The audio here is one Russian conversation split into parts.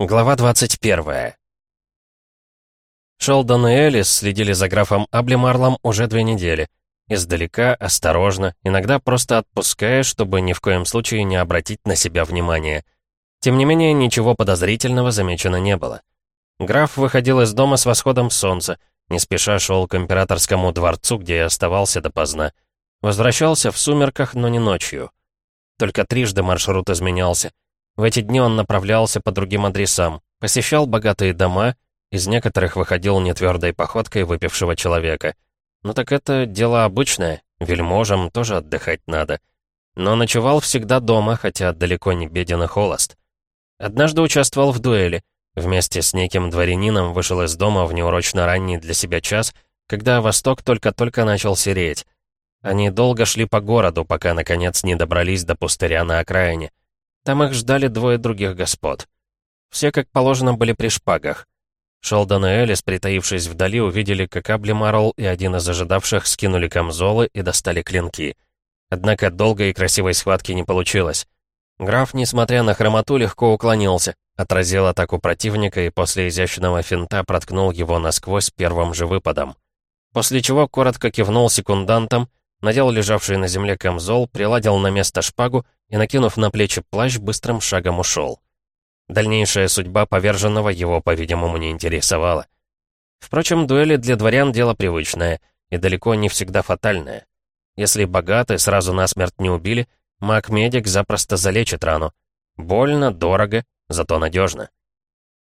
Глава 21. Шелдон и Элис следили за графом Аблемарлом уже две недели. Издалека, осторожно, иногда просто отпуская, чтобы ни в коем случае не обратить на себя внимание. Тем не менее, ничего подозрительного замечено не было. Граф выходил из дома с восходом солнца, не спеша шел к императорскому дворцу, где и оставался допоздна. Возвращался в сумерках, но не ночью. Только трижды маршрут изменялся — в эти дни он направлялся по другим адресам, посещал богатые дома, из некоторых выходил нетвердой походкой выпившего человека. Ну так это дело обычное, вельможам тоже отдыхать надо. Но ночевал всегда дома, хотя далеко не беден и холост. Однажды участвовал в дуэли. Вместе с неким дворянином вышел из дома в неурочно ранний для себя час, когда восток только-только начал сереть. Они долго шли по городу, пока, наконец, не добрались до пустыря на окраине. Там их ждали двое других господ. Все, как положено, были при шпагах. Шелдон и Элис, притаившись вдали, увидели, как Абли Марл и один из ожидавших скинули камзолы и достали клинки. Однако долгой и красивой схватки не получилось. Граф, несмотря на хромоту, легко уклонился, отразил атаку противника и после изящного финта проткнул его насквозь первым же выпадом. После чего коротко кивнул секундантам, надел лежавший на земле камзол, приладил на место шпагу и, накинув на плечи плащ, быстрым шагом ушел. Дальнейшая судьба поверженного его, по-видимому, не интересовала. Впрочем, дуэли для дворян дело привычное и далеко не всегда фатальное. Если богаты сразу насмерть не убили, маг-медик запросто залечит рану. Больно, дорого, зато надежно.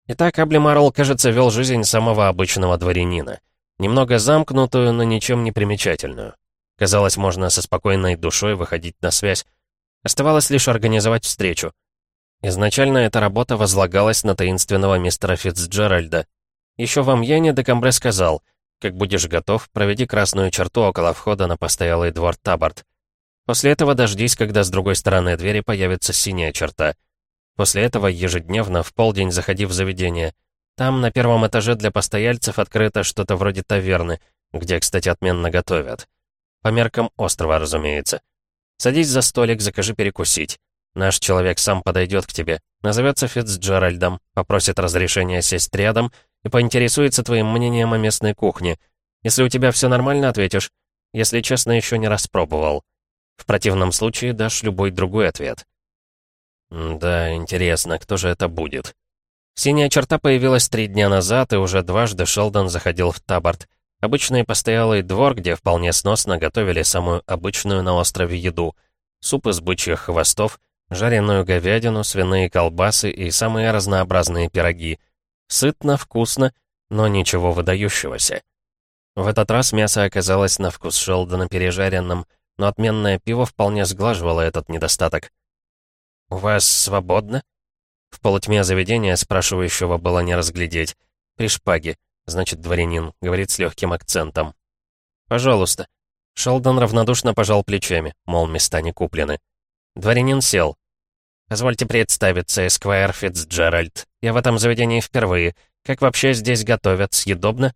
Итак, Аблемарл, кажется, вел жизнь самого обычного дворянина. Немного замкнутую, но ничем не примечательную. Казалось, можно со спокойной душой выходить на связь, Оставалось лишь организовать встречу. Изначально эта работа возлагалась на таинственного мистера Фитцджеральда. Еще в Амьяне Декамбре сказал, «Как будешь готов, проведи красную черту около входа на постоялый двор Таборт. После этого дождись, когда с другой стороны двери появится синяя черта. После этого ежедневно в полдень заходи в заведение. Там на первом этаже для постояльцев открыто что-то вроде таверны, где, кстати, отменно готовят. По меркам острова, разумеется. Садись за столик, закажи перекусить. Наш человек сам подойдет к тебе, назовется Фитцджеральдом, попросит разрешения сесть рядом и поинтересуется твоим мнением о местной кухне. Если у тебя все нормально, ответишь. Если честно, еще не распробовал. В противном случае дашь любой другой ответ. Да, интересно, кто же это будет? Синяя черта появилась три дня назад, и уже дважды Шелдон заходил в Таборт. Обычный постоялый двор, где вполне сносно готовили самую обычную на острове еду. Суп из бычьих хвостов, жареную говядину, свиные колбасы и самые разнообразные пироги. Сытно, вкусно, но ничего выдающегося. В этот раз мясо оказалось на вкус Шелдона пережаренным, но отменное пиво вполне сглаживало этот недостаток. «У вас свободно?» В полутьме заведения спрашивающего было не разглядеть. При шпаге. Значит, дворянин, говорит с легким акцентом. «Пожалуйста». Шелдон равнодушно пожал плечами, мол, места не куплены. Дворянин сел. «Позвольте представиться, Эсквайр Фитцджеральд. Я в этом заведении впервые. Как вообще здесь готовят? Съедобно?»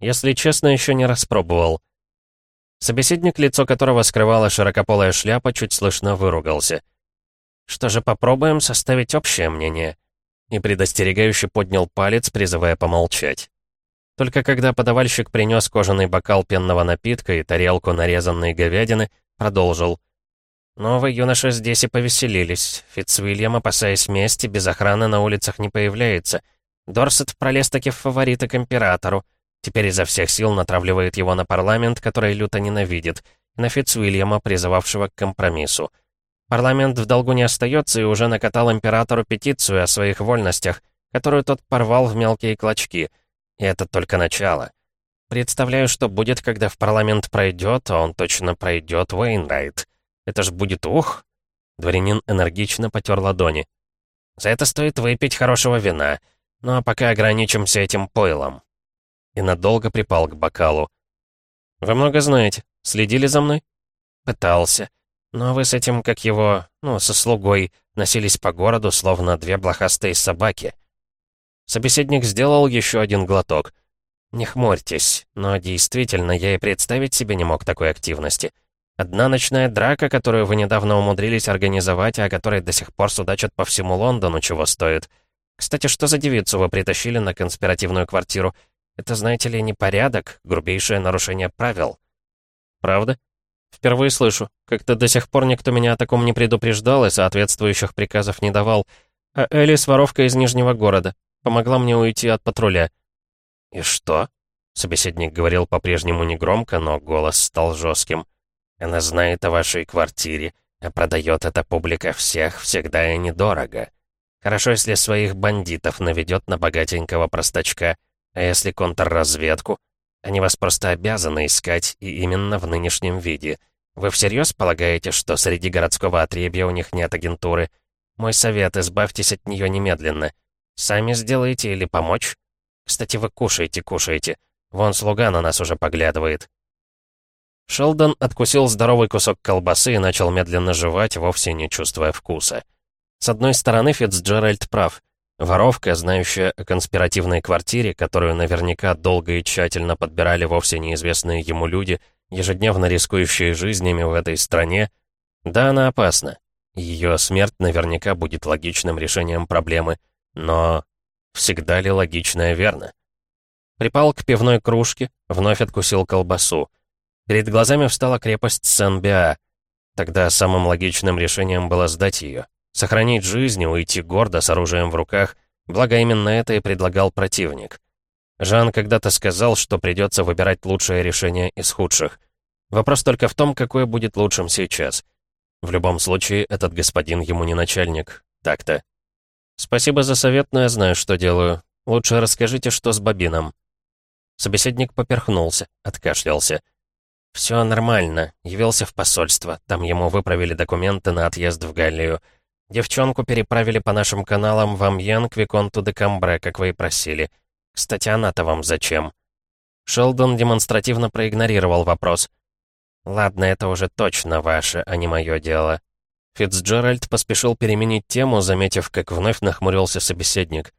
«Если честно, еще не распробовал». Собеседник, лицо которого скрывала широкополая шляпа, чуть слышно выругался. «Что же, попробуем составить общее мнение?» И предостерегающе поднял палец, призывая помолчать. Только когда подавальщик принес кожаный бокал пенного напитка и тарелку нарезанной говядины, продолжил. «Новые юноши здесь и повеселились. Фитцвильям, опасаясь мести, без охраны на улицах не появляется. Дорсет пролез таки в фавориты к императору. Теперь изо всех сил натравливает его на парламент, который люто ненавидит, и на Фитцвильяма, призывавшего к компромиссу. Парламент в долгу не остается и уже накатал императору петицию о своих вольностях, которую тот порвал в мелкие клочки. И это только начало. Представляю, что будет, когда в парламент пройдет, а он точно пройдет, Уэйнрайт. Это ж будет ух! Дворянин энергично потер ладони. За это стоит выпить хорошего вина. Ну а пока ограничимся этим пойлом. И надолго припал к бокалу. «Вы много знаете. Следили за мной?» «Пытался. Но вы с этим, как его, ну, со слугой, носились по городу, словно две блохастые собаки. Собеседник сделал еще один глоток. Не хмурьтесь, но действительно, я и представить себе не мог такой активности. Одна ночная драка, которую вы недавно умудрились организовать, а о которой до сих пор судачат по всему Лондону, чего стоит. Кстати, что за девицу вы притащили на конспиративную квартиру? Это, знаете ли, непорядок, грубейшее нарушение правил». «Правда?» «Впервые слышу. Как-то до сих пор никто меня о таком не предупреждал и соответствующих приказов не давал. А Элис — воровка из Нижнего города. Помогла мне уйти от патруля». «И что?» Собеседник говорил по-прежнему негромко, но голос стал жестким. «Она знает о вашей квартире, а продает это публика всех всегда и недорого. Хорошо, если своих бандитов наведет на богатенького простачка, а если контрразведку? Они вас просто обязаны искать, и именно в нынешнем виде. Вы всерьез полагаете, что среди городского отребья у них нет агентуры? Мой совет, избавьтесь от нее немедленно. Сами сделаете или помочь? Кстати, вы кушаете, кушаете. Вон слуга на нас уже поглядывает». Шелдон откусил здоровый кусок колбасы и начал медленно жевать, вовсе не чувствуя вкуса. С одной стороны, Фицджеральд прав. Воровка, знающая о конспиративной квартире, которую наверняка долго и тщательно подбирали вовсе неизвестные ему люди, ежедневно рискующие жизнями в этой стране, да, она опасна. Ее смерть наверняка будет логичным решением проблемы, но всегда ли логичное верно? Припал к пивной кружке, вновь откусил колбасу. Перед глазами встала крепость Сен-Биа. Тогда самым логичным решением было сдать ее. Сохранить жизнь и уйти гордо с оружием в руках, благо именно это и предлагал противник. Жан когда-то сказал, что придется выбирать лучшее решение из худших. Вопрос только в том, какое будет лучшим сейчас. В любом случае, этот господин ему не начальник. Так-то. «Спасибо за совет, но я знаю, что делаю. Лучше расскажите, что с Бобином». Собеседник поперхнулся, откашлялся. «Все нормально. Явился в посольство. Там ему выправили документы на отъезд в Галлию. Девчонку переправили по нашим каналам в Амьен к Виконту де Камбре, как вы и просили. Кстати, она-то вам зачем?» Шелдон демонстративно проигнорировал вопрос. «Ладно, это уже точно ваше, а не мое дело». Фицджеральд поспешил переменить тему, заметив, как вновь нахмурился собеседник.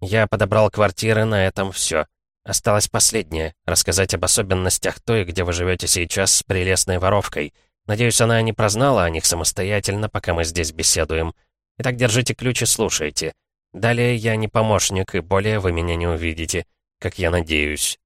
«Я подобрал квартиры, на этом все. Осталось последнее — рассказать об особенностях той, где вы живете сейчас с прелестной воровкой. Надеюсь, она не прознала о них самостоятельно, пока мы здесь беседуем. Итак, держите ключ и слушайте. Далее я не помощник, и более вы меня не увидите, как я надеюсь.